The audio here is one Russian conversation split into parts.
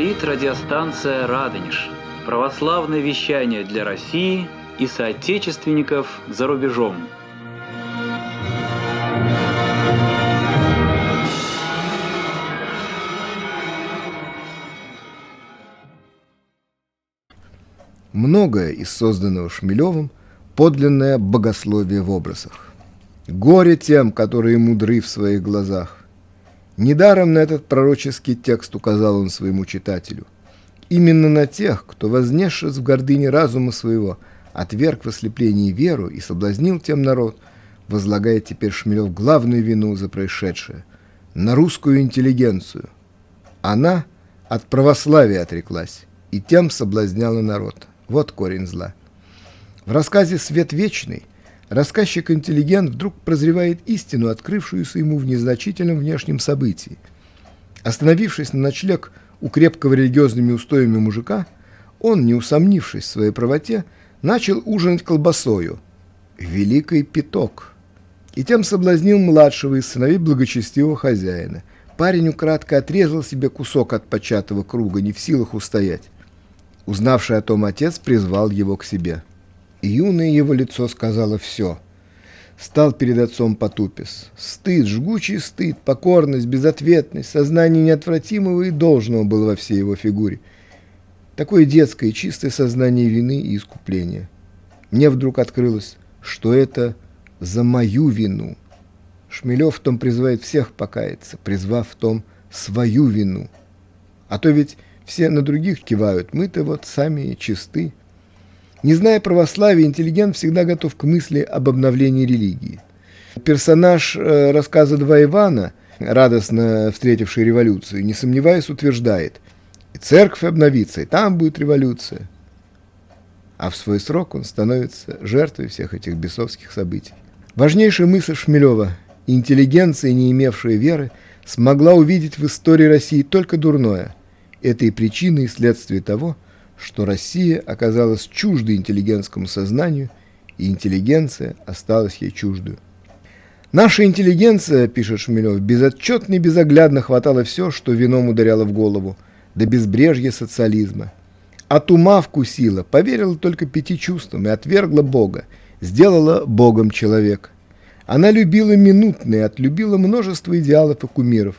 Говорит радиостанция «Радонеж». Православное вещание для России и соотечественников за рубежом. Многое из созданного Шмелевым подлинное богословие в образах. Горе тем, которые мудры в своих глазах. Недаром на этот пророческий текст указал он своему читателю. Именно на тех, кто, вознесшись в гордыне разума своего, отверг в ослеплении веру и соблазнил тем народ, возлагает теперь Шмелев главную вину за происшедшее – на русскую интеллигенцию. Она от православия отреклась и тем соблазняла народ. Вот корень зла. В рассказе «Свет вечный» рассказчик-интеллигент вдруг прозревает истину, открывшуюся ему в незначительном внешнем событии. Остановившись на ночлег у крепкого религиозными устоями мужика, он, не усомнившись в своей правоте, начал ужинать колбасою. Великий пяток. И тем соблазнил младшего из сыновей благочестивого хозяина. Парень украдко отрезал себе кусок от початого круга, не в силах устоять. Узнавший о том отец призвал его к себе. Юное его лицо сказало все. Стал перед отцом потупис. Стыд, жгучий стыд, покорность, безответность, сознание неотвратимого и должного было во всей его фигуре. Такое детское чистое сознание вины и искупления. Мне вдруг открылось, что это за мою вину. Шмелев в том призывает всех покаяться, призвав в том свою вину. А то ведь все на других кивают, мы-то вот сами чисты. Не зная православия, интеллигент всегда готов к мысли об обновлении религии. Персонаж э, рассказа «Два Ивана», радостно встретивший революцию, не сомневаясь, утверждает «И церковь обновится, и там будет революция». А в свой срок он становится жертвой всех этих бесовских событий. Важнейшая мысль Шмелева – интеллигенция, не имевшая веры, смогла увидеть в истории России только дурное. Это и причина, и следствие того – что Россия оказалась чуждой интеллигентскому сознанию, и интеллигенция осталась ей чуждой. Наша интеллигенция, пишет Шмелев, безотчетно и безоглядно хватала все, что вином ударяло в голову, до безбрежья социализма. От ума вкусила, поверила только пяти чувствам и отвергла Бога, сделала Богом человека. Она любила минутные, отлюбила множество идеалов и кумиров.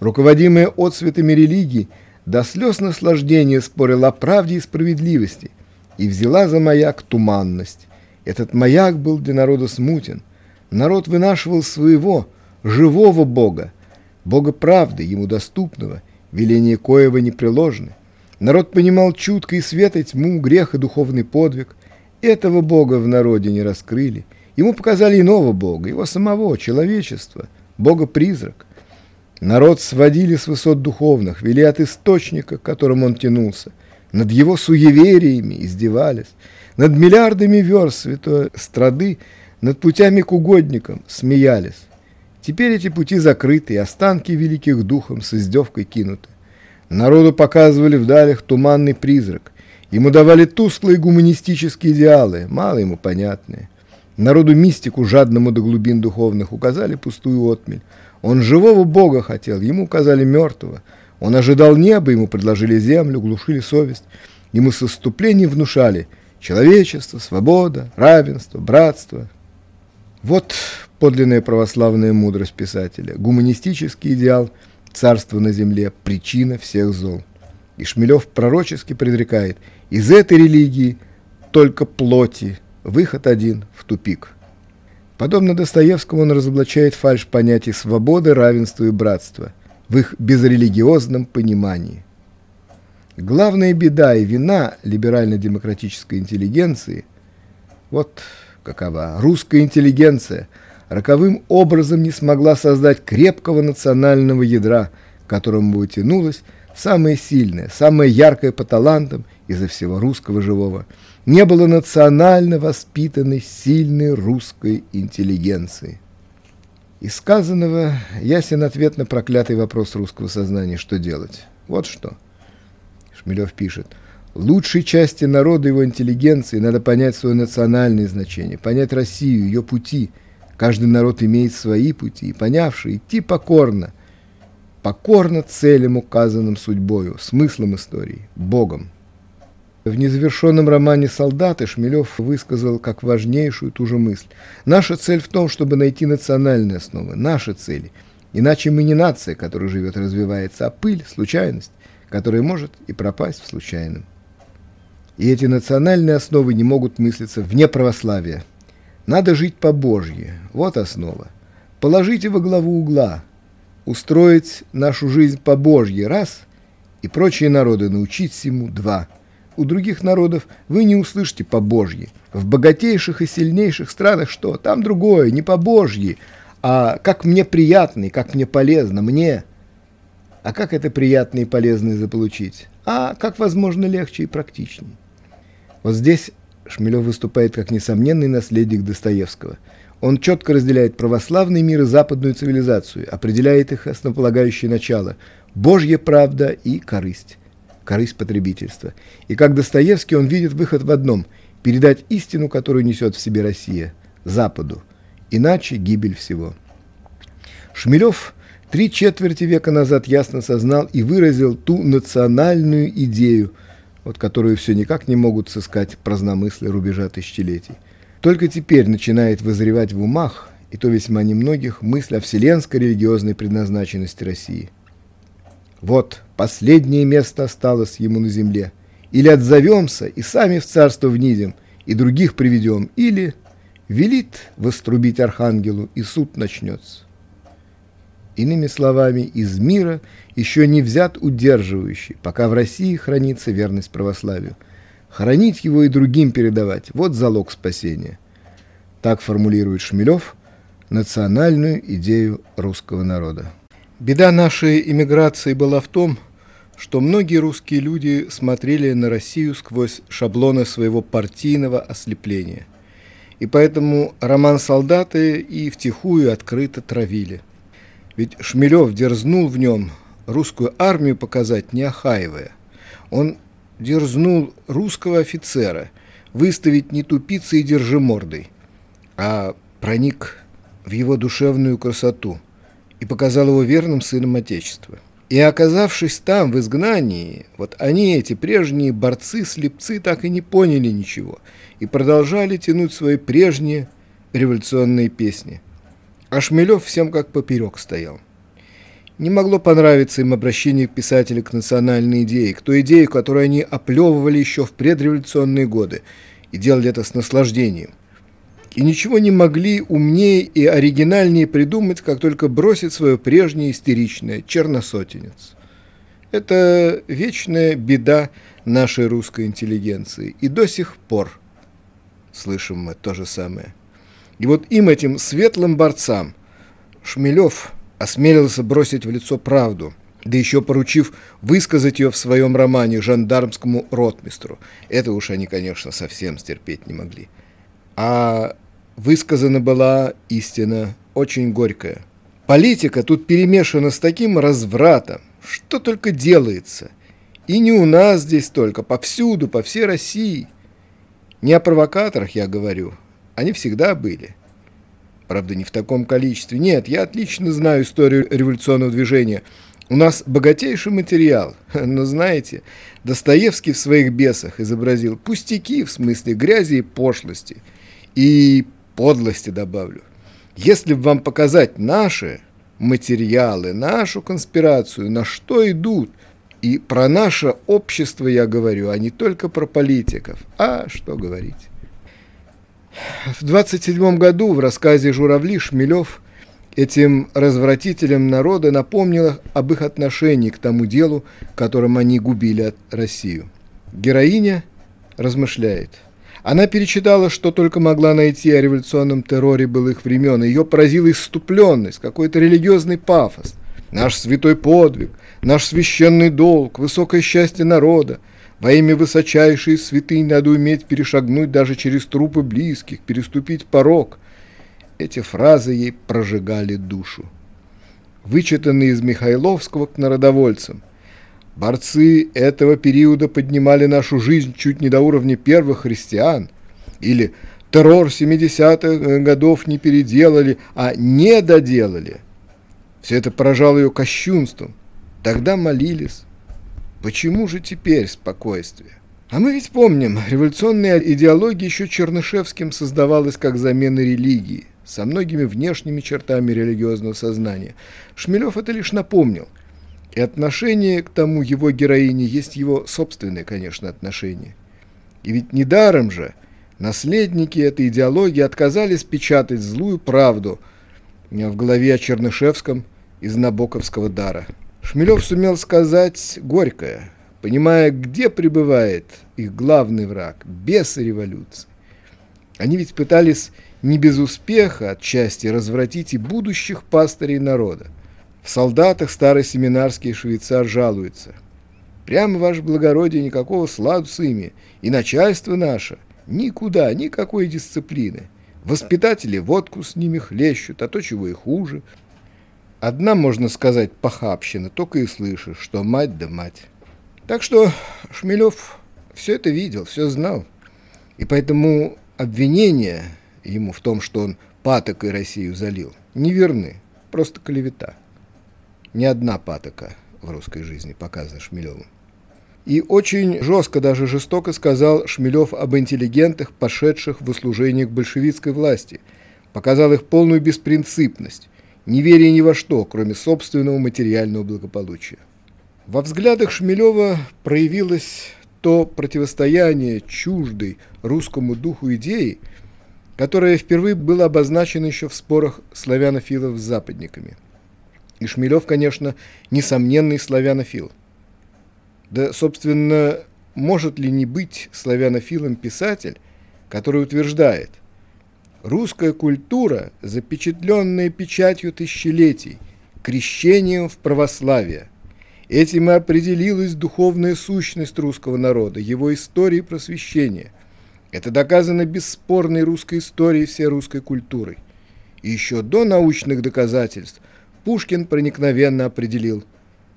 Руководимая отцветами религии – до слез наслаждения спорила о правде и справедливости и взяла за маяк туманность. Этот маяк был для народа смутен. Народ вынашивал своего, живого Бога, Бога правды, ему доступного, веление коего непреложны. Народ понимал чутко и свет, и тьму, грех и духовный подвиг. Этого Бога в народе не раскрыли. Ему показали иного Бога, его самого, человечества, Бога-призрак. Народ сводили с высот духовных, вели от источника, к которому он тянулся. Над его суевериями издевались, над миллиардами верст святой страды, над путями к угодникам смеялись. Теперь эти пути закрыты, и останки великих духом с издевкой кинуты. Народу показывали в далях туманный призрак. Ему давали тусклые гуманистические идеалы, мало ему понятные. Народу мистику, жадному до глубин духовных, указали пустую отмель. Он живого Бога хотел, ему указали мертвого. Он ожидал неба, ему предложили землю, глушили совесть. Ему с иступлением внушали человечество, свобода, равенство, братство. Вот подлинная православная мудрость писателя, гуманистический идеал царства на земле, причина всех зол. И Шмелев пророчески предрекает, из этой религии только плоти, выход один в тупик. Подобно Достоевскому он разоблачает фальшь понятий свободы, равенства и братства в их безрелигиозном понимании. Главная беда и вина либерально-демократической интеллигенции вот какова. Русская интеллигенция роковым образом не смогла создать крепкого национального ядра, к которому бы тянулась самое сильное, самое яркое по талантам изо всего русского живого – не было национально воспитанной сильной русской интеллигенции. Из сказанного ясен ответ на проклятый вопрос русского сознания «что делать?». Вот что. Шмелев пишет. Лучшей части народа его интеллигенции надо понять свое национальное значение, понять Россию, ее пути. Каждый народ имеет свои пути, и понявший, идти покорно. покорно целям, указанным судьбою, смыслом истории, Богом. В незавершенном романе «Солдаты» Шмелев высказал как важнейшую ту же мысль. Наша цель в том, чтобы найти национальные основы, наши цели. Иначе мы не нация, которая живет развивается, а пыль, случайность, которая может и пропасть в случайном. И эти национальные основы не могут мыслиться вне православия. Надо жить по Божьи, вот основа. Положите во главу угла, устроить нашу жизнь по Божьи, раз, и прочие народы научить всему, два – у других народов вы не услышите по-божьи. В богатейших и сильнейших странах что? Там другое, не по-божьи, а как мне приятно и как мне полезно, мне. А как это приятно и полезно заполучить? А как возможно легче и практичнее. Вот здесь Шмелев выступает как несомненный наследник Достоевского. Он четко разделяет православный мир и западную цивилизацию, определяет их основополагающее начало – Божья правда и корысть корысть потребительства. И как Достоевский он видит выход в одном – передать истину, которую несет в себе Россия, Западу. Иначе гибель всего. Шмелев три четверти века назад ясно сознал и выразил ту национальную идею, вот которую все никак не могут сыскать праздномыслы рубежа тысячелетий. Только теперь начинает вызревать в умах, и то весьма немногих, мысль о вселенской религиозной предназначенности России – вот последнее место осталось ему на земле. Или отзовемся и сами в царство внизим, и других приведем, или велит вострубить архангелу, и суд начнется. Иными словами, из мира еще не взят удерживающий, пока в России хранится верность православию. Хранить его и другим передавать – вот залог спасения. Так формулирует Шмелев национальную идею русского народа. Беда нашей иммиграции была в том, что многие русские люди смотрели на Россию сквозь шаблоны своего партийного ослепления. И поэтому роман «Солдаты» и втихую открыто травили. Ведь Шмелев дерзнул в нем русскую армию показать, не охаивая. Он дерзнул русского офицера выставить не тупицей и держимордой, а проник в его душевную красоту – и показал его верным сыном Отечества. И оказавшись там, в изгнании, вот они, эти прежние борцы-слепцы, так и не поняли ничего и продолжали тянуть свои прежние революционные песни. А Шмелев всем как поперек стоял. Не могло понравиться им обращение писателя к национальной идее, к той идее, которую они оплевывали еще в предреволюционные годы и делали это с наслаждением – и ничего не могли умнее и оригинальнее придумать, как только бросить свое прежнее истеричное черносотенец. Это вечная беда нашей русской интеллигенции. И до сих пор слышим мы то же самое. И вот им, этим светлым борцам, Шмелев осмелился бросить в лицо правду, да еще поручив высказать ее в своем романе жандармскому ротмистру. Это уж они, конечно, совсем стерпеть не могли. А высказана была истина очень горькая. Политика тут перемешана с таким развратом, что только делается. И не у нас здесь только, повсюду, по всей России. Не о провокаторах я говорю, они всегда были. Правда, не в таком количестве. Нет, я отлично знаю историю революционного движения. У нас богатейший материал. Но знаете, Достоевский в своих бесах изобразил пустяки в смысле грязи и пошлости. И подлости добавлю. Если вам показать наши материалы, нашу конспирацию, на что идут, и про наше общество я говорю, а не только про политиков, а что говорить. В 27 году в рассказе «Журавли» Шмелев этим развратителям народа напомнил об их отношении к тому делу, которым они губили Россию. Героиня размышляет – она перечитала, что только могла найти о революционном терроре былых времен. Ее поразила иступленность, какой-то религиозный пафос. Наш святой подвиг, наш священный долг, высокое счастье народа. Во имя высочайшей святынь надо уметь перешагнуть даже через трупы близких, переступить порог. Эти фразы ей прожигали душу. Вычитанные из Михайловского к народовольцам – Борцы этого периода поднимали нашу жизнь чуть не до уровня первых христиан. Или террор 70-х годов не переделали, а не доделали. Все это поражало ее кощунством. Тогда молились. Почему же теперь спокойствие? А мы ведь помним, революционная идеология еще Чернышевским создавалась как замена религии, со многими внешними чертами религиозного сознания. Шмелев это лишь напомнил. И отношение к тому его героине есть его собственное, конечно, отношение. И ведь недаром же наследники этой идеологии отказались печатать злую правду в главе о Чернышевском из Набоковского дара. Шмелев сумел сказать горькое, понимая, где пребывает их главный враг – бесы революции. Они ведь пытались не без успеха отчасти развратить и будущих пастырей народа. В солдатах старый семинарский швейцар жалуется. Прямо, ваше благородие, никакого сладу с ими, и начальство наше никуда, никакой дисциплины. Воспитатели водку с ними хлещут, а то чего и хуже. Одна, можно сказать, похабщина, только и слышишь, что мать да мать. Так что Шмелев все это видел, все знал. И поэтому обвинения ему в том, что он патокой Россию залил, неверны, просто клевета. Ни одна патока в русской жизни показана Шмелевым. И очень жестко, даже жестоко сказал Шмелев об интеллигентах, пошедших в услужение к большевистской власти. Показал их полную беспринципность, неверие ни во что, кроме собственного материального благополучия. Во взглядах Шмелева проявилось то противостояние чуждой русскому духу идеи, которое впервые было обозначено еще в спорах славянофилов с западниками. И Шмелев, конечно, несомненный славянофил. Да, собственно, может ли не быть славянофилом писатель, который утверждает, русская культура, запечатленная печатью тысячелетий, крещением в православие – Этим и определилась духовная сущность русского народа, его истории просвещения. Это доказано бесспорной русской историей всей русской культурой. И еще до научных доказательств Пушкин проникновенно определил,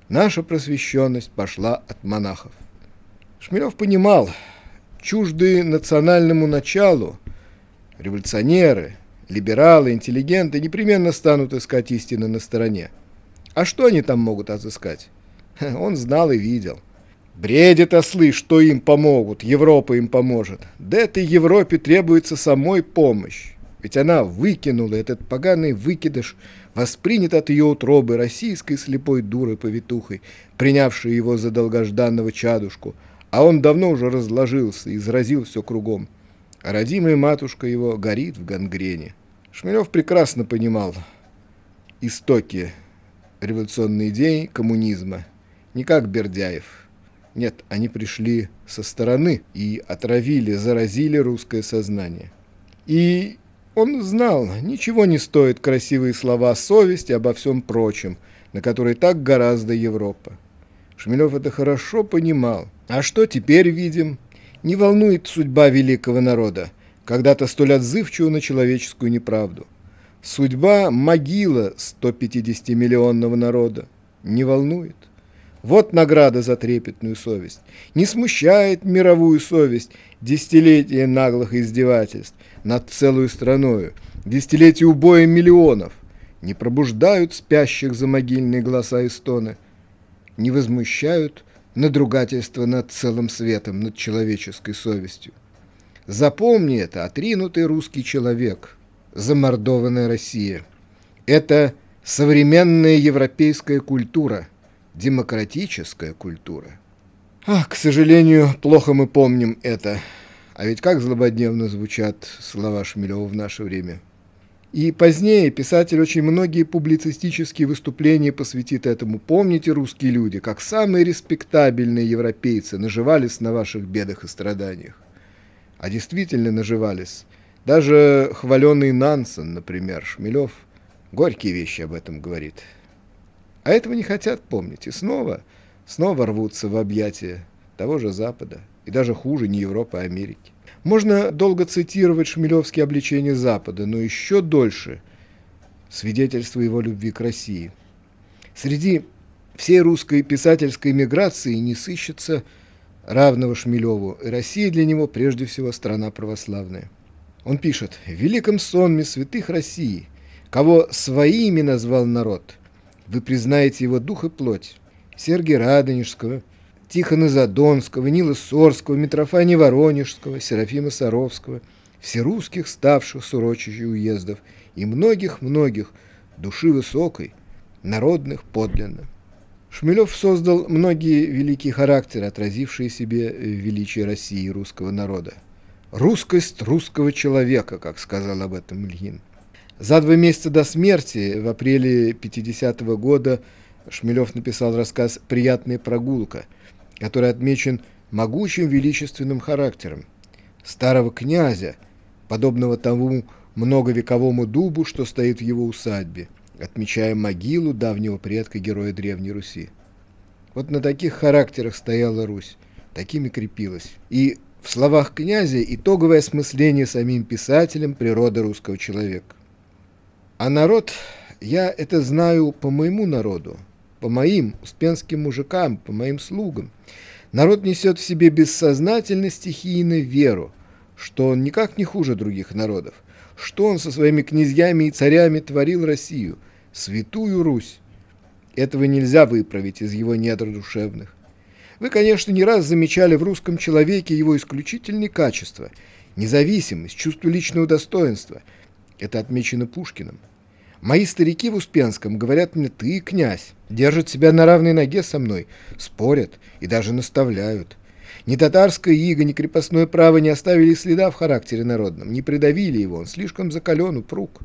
наша просвещенность пошла от монахов. Шмелев понимал, чуждые национальному началу, революционеры, либералы, интеллигенты непременно станут искать истины на стороне. А что они там могут отыскать? Он знал и видел. Бредит ослы, что им помогут, Европа им поможет. Да этой Европе требуется самой помощь. Ведь она выкинула этот поганый выкидыш, воспринят от ее утробы российской слепой дурой-повитухой, принявшей его за долгожданного чадушку, а он давно уже разложился и заразил все кругом. Родимая матушка его горит в гангрене. Шмелев прекрасно понимал истоки революционной идеи коммунизма – не как Бердяев. Нет, они пришли со стороны и отравили, заразили русское сознание. И он знал, ничего не стоит красивые слова совести обо всем прочем, на которые так гораздо Европа. Шмелев это хорошо понимал. А что теперь видим? Не волнует судьба великого народа, когда-то столь отзывчивого на человеческую неправду. Судьба могила 150-миллионного народа не волнует. Вот награда за трепетную совесть. Не смущает мировую совесть десятилетия наглых издевательств над целую страною, десятилетия убоя миллионов. Не пробуждают спящих за могильные голоса и стоны, не возмущают надругательство над целым светом, над человеческой совестью. Запомни это, отринутый русский человек, замордованная Россия. Это современная европейская культура – демократическая культура. Ах, к сожалению, плохо мы помним это. А ведь как злободневно звучат слова Шмелева в наше время. И позднее писатель очень многие публицистические выступления посвятит этому. Помните, русские люди, как самые респектабельные европейцы наживались на ваших бедах и страданиях. А действительно наживались. Даже хваленый Нансен, например, Шмелев, горькие вещи об этом говорит. А этого не хотят помнить. И снова, снова рвутся в объятия того же Запада. И даже хуже, не Европы, а Америки. Можно долго цитировать шмелевские обличения Запада, но еще дольше свидетельство его любви к России. Среди всей русской писательской миграции не сыщется равного Шмелеву, и Россия для него прежде всего страна православная. Он пишет, «В великом сонме святых России, кого своими назвал народ, вы признаете его дух и плоть. Сергия Радонежского, Тихона Задонского, Нила Сорского, Митрофания Воронежского, Серафима Саровского, всерусских ставших с уездов и многих-многих души высокой, народных подлинно. Шмелев создал многие великие характеры, отразившие себе величие России и русского народа. «Русскость русского человека», как сказал об этом Ильин. За два месяца до смерти, в апреле 50 -го года, Шмелев написал рассказ «Приятная прогулка», который отмечен могучим величественным характером. Старого князя, подобного тому многовековому дубу, что стоит в его усадьбе, отмечая могилу давнего предка героя Древней Руси. Вот на таких характерах стояла Русь, такими крепилась. И в словах князя итоговое осмысление самим писателем природы русского человека. А народ, я это знаю по моему народу, по моим успенским мужикам, по моим слугам. Народ несет в себе бессознательно стихийно веру, что он никак не хуже других народов, что он со своими князьями и царями творил Россию, святую Русь. Этого нельзя выправить из его недр душевных. Вы, конечно, не раз замечали в русском человеке его исключительные качества – независимость, чувство личного достоинства – это отмечено Пушкиным. Мои старики в Успенском говорят мне «ты, князь», держат себя на равной ноге со мной, спорят и даже наставляют. Ни татарская ига, ни крепостное право не оставили следа в характере народном, не придавили его, он слишком закален, упруг.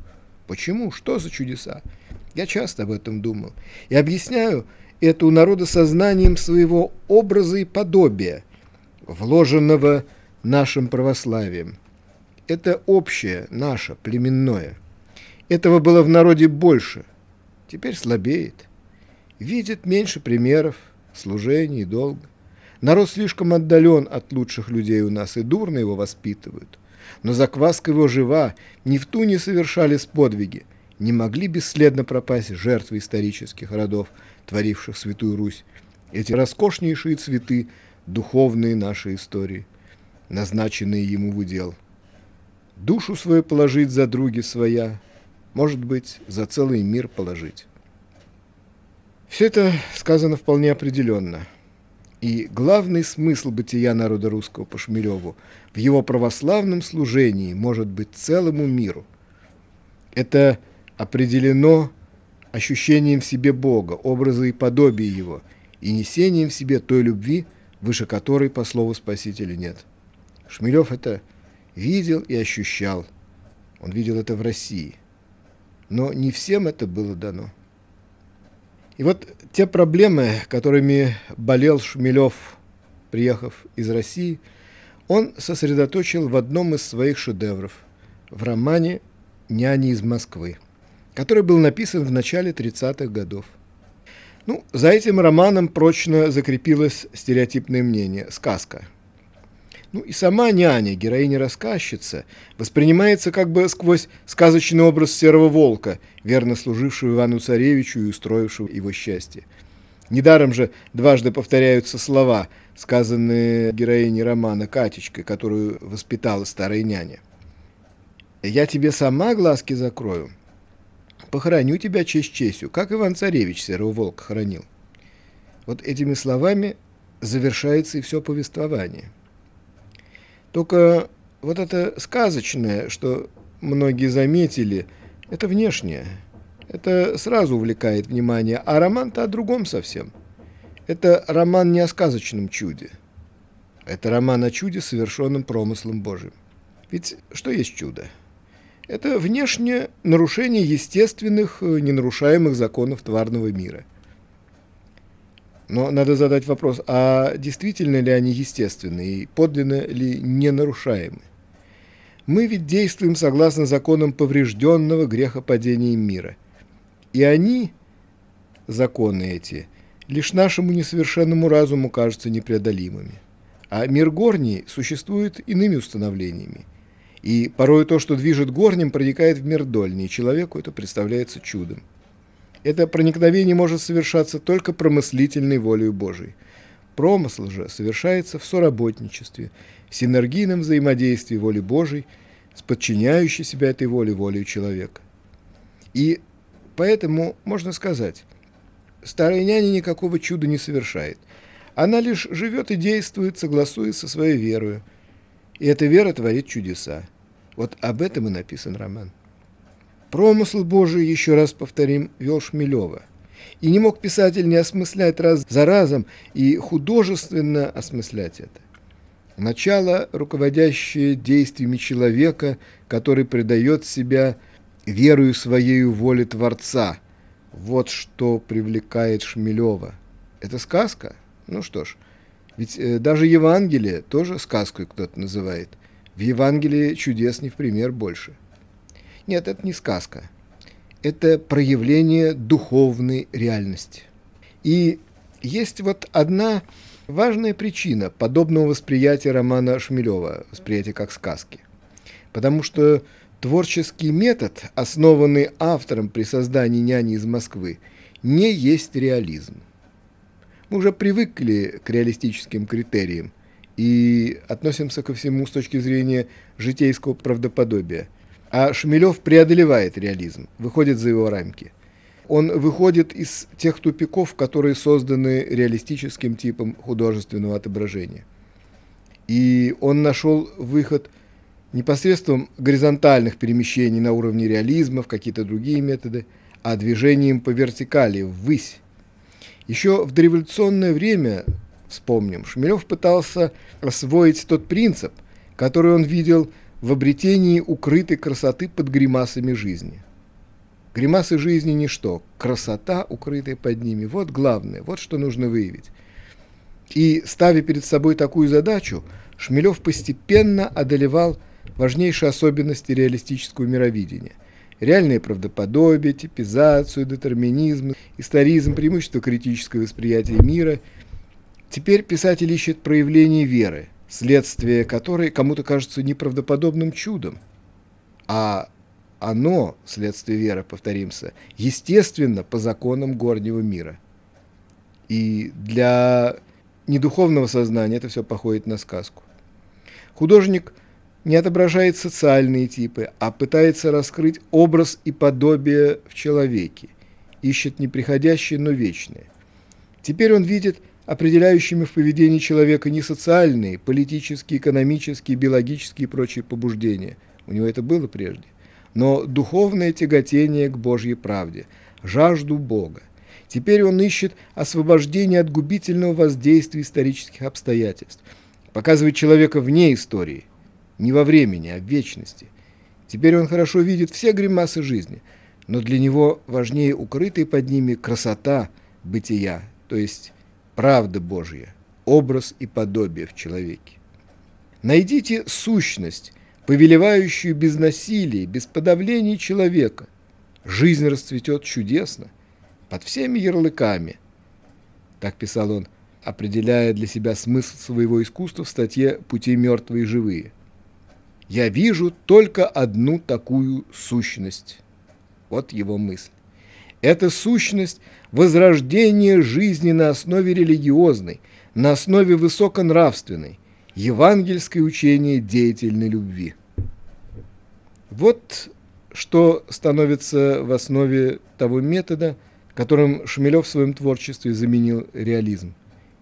Почему? Что за чудеса? Я часто об этом думал. И объясняю это у народа сознанием своего образа и подобия, вложенного нашим православием. Это общее, наше, племенное. Этого было в народе больше, теперь слабеет. Видит меньше примеров, служений долга. Народ слишком отдален от лучших людей у нас, и дурно его воспитывают. Но закваска его жива, ни в ту не совершались подвиги, не могли бесследно пропасть жертвы исторических родов, творивших Святую Русь. Эти роскошнейшие цветы, духовные нашей истории, назначенные ему в удел душу свою положить за други своя, может быть, за целый мир положить. Все это сказано вполне определенно. И главный смысл бытия народа русского по Шмелеву в его православном служении может быть целому миру. Это определено ощущением в себе Бога, образа и подобия Его, и несением в себе той любви, выше которой, по слову Спасителя, нет. Шмелев это видел и ощущал. Он видел это в России. Но не всем это было дано. И вот те проблемы, которыми болел Шмелев, приехав из России, он сосредоточил в одном из своих шедевров, в романе «Няни из Москвы», который был написан в начале 30-х годов. Ну, за этим романом прочно закрепилось стереотипное мнение – сказка – ну и сама няня, героиня-рассказчица, воспринимается как бы сквозь сказочный образ серого волка, верно служившего Ивану Царевичу и устроившего его счастье. Недаром же дважды повторяются слова, сказанные героиней романа Катечкой, которую воспитала старая няня. «Я тебе сама глазки закрою, похороню тебя честь честью, как Иван Царевич серого волка хоронил». Вот этими словами завершается и все повествование – только вот это сказочное, что многие заметили, это внешнее. Это сразу увлекает внимание, а роман-то о другом совсем. Это роман не о сказочном чуде. Это роман о чуде, совершенном промыслом Божьим. Ведь что есть чудо? Это внешнее нарушение естественных, ненарушаемых законов тварного мира – но надо задать вопрос, а действительно ли они естественны и подлинно ли ненарушаемы? Мы ведь действуем согласно законам поврежденного грехопадением мира. И они, законы эти, лишь нашему несовершенному разуму кажутся непреодолимыми. А мир горний существует иными установлениями. И порой то, что движет горним, проникает в мир дольний, и человеку это представляется чудом. Это проникновение может совершаться только промыслительной волей Божией. Промысл же совершается в соработничестве, в синергийном взаимодействии воли Божией с подчиняющей себя этой воле волей человека. И поэтому можно сказать, старая няня никакого чуда не совершает. Она лишь живет и действует, согласуясь со своей верой. И эта вера творит чудеса. Вот об этом и написан роман. Промысл Божий, еще раз повторим, вел Шмелева. И не мог писатель не осмыслять раз за разом и художественно осмыслять это. Начало, руководящее действиями человека, который предает себя верою своей воле Творца. Вот что привлекает Шмелева. Это сказка? Ну что ж, ведь э, даже Евангелие тоже сказкой кто-то называет. В Евангелии чудес не в пример больше. Нет, это не сказка. Это проявление духовной реальности. И есть вот одна важная причина подобного восприятия романа Шмелева, восприятия как сказки. Потому что творческий метод, основанный автором при создании «Няни из Москвы», не есть реализм. Мы уже привыкли к реалистическим критериям и относимся ко всему с точки зрения житейского правдоподобия. А Шмелев преодолевает реализм, выходит за его рамки. Он выходит из тех тупиков, которые созданы реалистическим типом художественного отображения. И он нашел выход не посредством горизонтальных перемещений на уровне реализма, в какие-то другие методы, а движением по вертикали, ввысь, еще в дореволюционное время, вспомним, Шмелев пытался освоить тот принцип, который он видел в обретении укрытой красоты под гримасами жизни. Гримасы жизни – ничто, красота, укрытая под ними – вот главное, вот что нужно выявить. И, ставя перед собой такую задачу, Шмелев постепенно одолевал важнейшие особенности реалистического мировидения реальное правдоподобие, типизацию, детерминизм, историзм, преимущество критического восприятия мира. Теперь писатель ищет проявление веры, следствие которой кому-то кажется неправдоподобным чудом, а оно, следствие веры, повторимся, естественно по законам горнего мира. И для недуховного сознания это все походит на сказку. Художник – не отображает социальные типы, а пытается раскрыть образ и подобие в человеке, ищет неприходящее, но вечное. Теперь он видит определяющими в поведении человека не социальные, политические, экономические, биологические и прочие побуждения. У него это было прежде. Но духовное тяготение к Божьей правде, жажду Бога. Теперь он ищет освобождение от губительного воздействия исторических обстоятельств, показывает человека вне истории – не во времени, а в вечности. Теперь он хорошо видит все гримасы жизни, но для него важнее укрытая под ними красота бытия, то есть правда Божья, образ и подобие в человеке. Найдите сущность, повелевающую без насилия, без подавления человека. Жизнь расцветет чудесно, под всеми ярлыками. Так писал он, определяя для себя смысл своего искусства в статье «Пути мертвые и живые» я вижу только одну такую сущность. Вот его мысль. Это сущность возрождения жизни на основе религиозной, на основе высоконравственной, евангельское учение деятельной любви. Вот что становится в основе того метода, которым Шмелев в своем творчестве заменил реализм.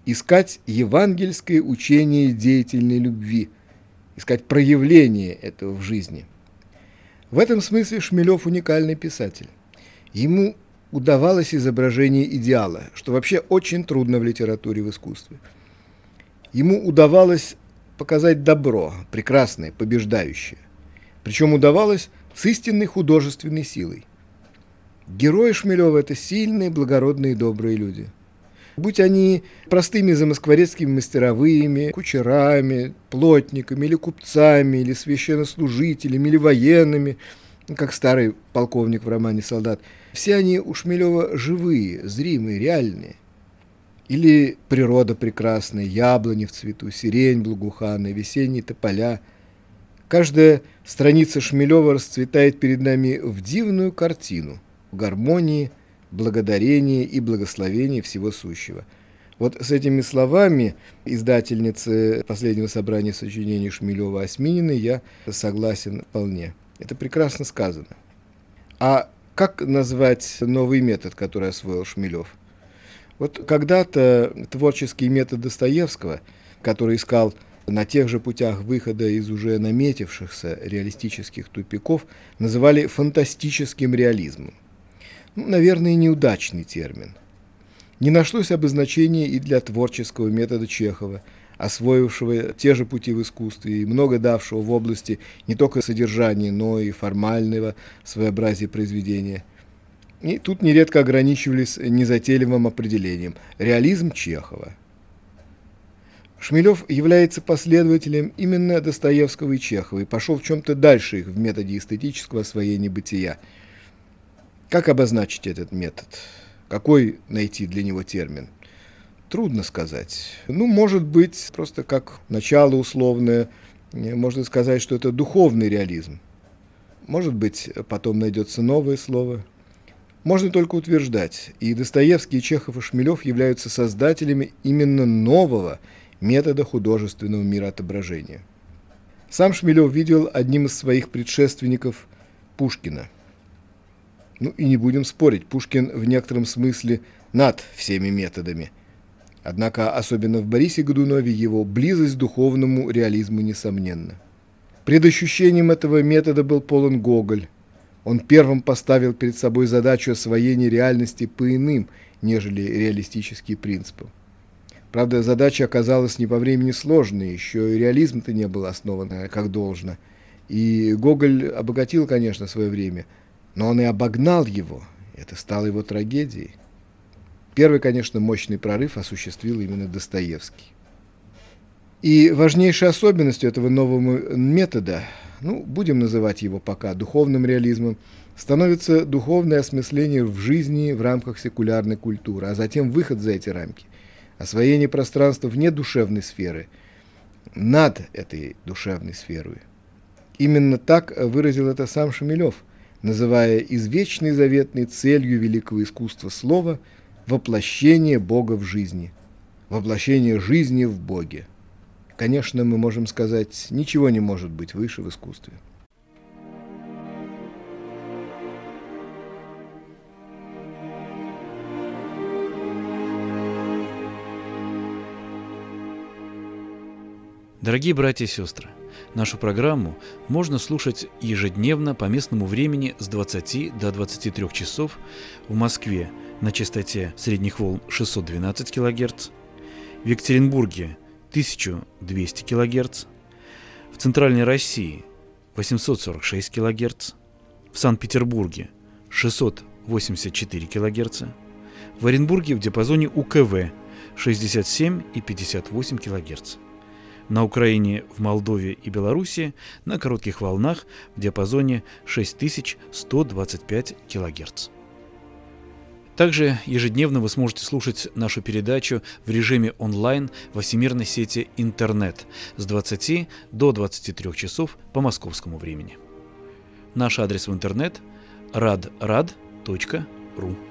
Искать евангельское учение деятельной любви – искать проявление этого в жизни. В этом смысле Шмелев уникальный писатель. Ему удавалось изображение идеала, что вообще очень трудно в литературе, в искусстве. Ему удавалось показать добро, прекрасное, побеждающее. Причем удавалось с истинной художественной силой. Герои Шмелева – это сильные, благородные, добрые люди – Будь они простыми замоскворецкими мастеровыми, кучерами, плотниками или купцами, или священнослужителями, или военными, как старый полковник в романе «Солдат», все они у Шмелева живые, зримые, реальные. Или природа прекрасная, яблони в цвету, сирень благоуханная, весенние тополя. Каждая страница Шмелева расцветает перед нами в дивную картину, в гармонии – благодарение и благословение всего сущего. Вот с этими словами издательницы последнего собрания сочинений Шмелева Осминины я согласен вполне. Это прекрасно сказано. А как назвать новый метод, который освоил Шмелев? Вот когда-то творческий метод Достоевского, который искал на тех же путях выхода из уже наметившихся реалистических тупиков, называли фантастическим реализмом. Ну, наверное, неудачный термин. Не нашлось обозначения и для творческого метода Чехова, освоившего те же пути в искусстве и много давшего в области не только содержания, но и формального своеобразия произведения – и тут нередко ограничивались незатейливым определением – реализм Чехова. Шмелев является последователем именно Достоевского и Чехова и пошел в чем-то дальше их в методе эстетического освоения бытия. Как обозначить этот метод? Какой найти для него термин? Трудно сказать. Ну, может быть, просто как начало условное, можно сказать, что это духовный реализм. Может быть, потом найдется новое слово – можно только утверждать, и Достоевский, и Чехов, и Шмелев являются создателями именно нового метода художественного мироотображения. Сам Шмелев видел одним из своих предшественников Пушкина. Ну и не будем спорить, Пушкин в некотором смысле над всеми методами. Однако, особенно в Борисе Годунове, его близость к духовному реализму несомненна. Предощущением этого метода был полон Гоголь, он первым поставил перед собой задачу освоения реальности по иным, нежели реалистические принципы. Правда, задача оказалась не по времени сложной, еще и реализм-то не был основан э, как должно. И Гоголь обогатил, конечно, свое время, но он и обогнал его. Это стало его трагедией. Первый, конечно, мощный прорыв осуществил именно Достоевский. И важнейшей особенностью этого нового метода ну, будем называть его пока духовным реализмом, становится духовное осмысление в жизни в рамках секулярной культуры, а затем выход за эти рамки, освоение пространства вне душевной сферы, над этой душевной сферой. Именно так выразил это сам Шамилев, называя извечной заветной целью великого искусства слова воплощение Бога в жизни, воплощение жизни в Боге. Конечно, мы можем сказать, ничего не может быть выше в искусстве. Дорогие братья и сестры, нашу программу можно слушать ежедневно по местному времени с 20 до 23 часов в Москве на частоте средних волн 612 кГц, в Екатеринбурге 1200 кГц, в Центральной России 846 кГц, в Санкт-Петербурге 684 кГц, в Оренбурге в диапазоне УКВ 67 и 58 кГц. На Украине, в Молдове и Беларуси на коротких волнах в диапазоне 6125 кГц. Также ежедневно вы сможете слушать нашу передачу в режиме онлайн во всемирной сети интернет с 20 до 23 часов по московскому времени. Наш адрес в интернет – radrad.ru